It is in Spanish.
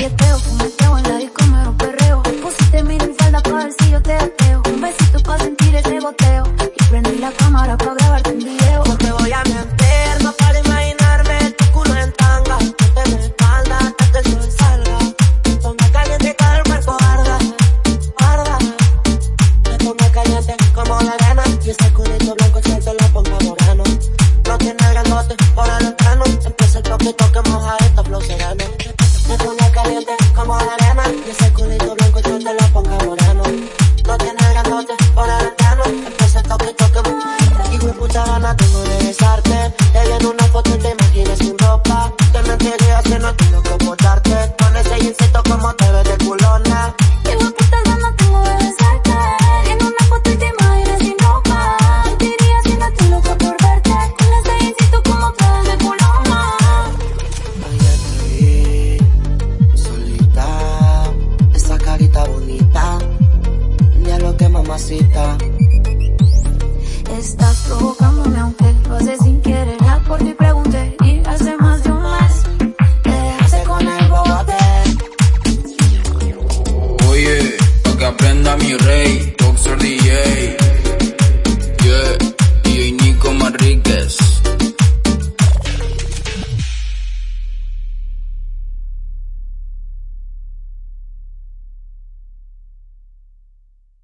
marieteo, fumeteo, en la disco me lo perreo. Te pusiste mi falda para ver si yo te ateo. Un besito para sentir ese boteo. Y prendí la cámara para caliente como arena. Y ese culito blanco yo te lo pongo moreno. No tiene grandote por el plano Empieza el toque, toque, y puta gana tengo de besarte mamacita. Estás provocándome aunque lo haces sin querer. Ya por ti pregunté y hace más de un mes te dejaste con el bote. Oye, pa' que aprenda mi rey, boxer DJ.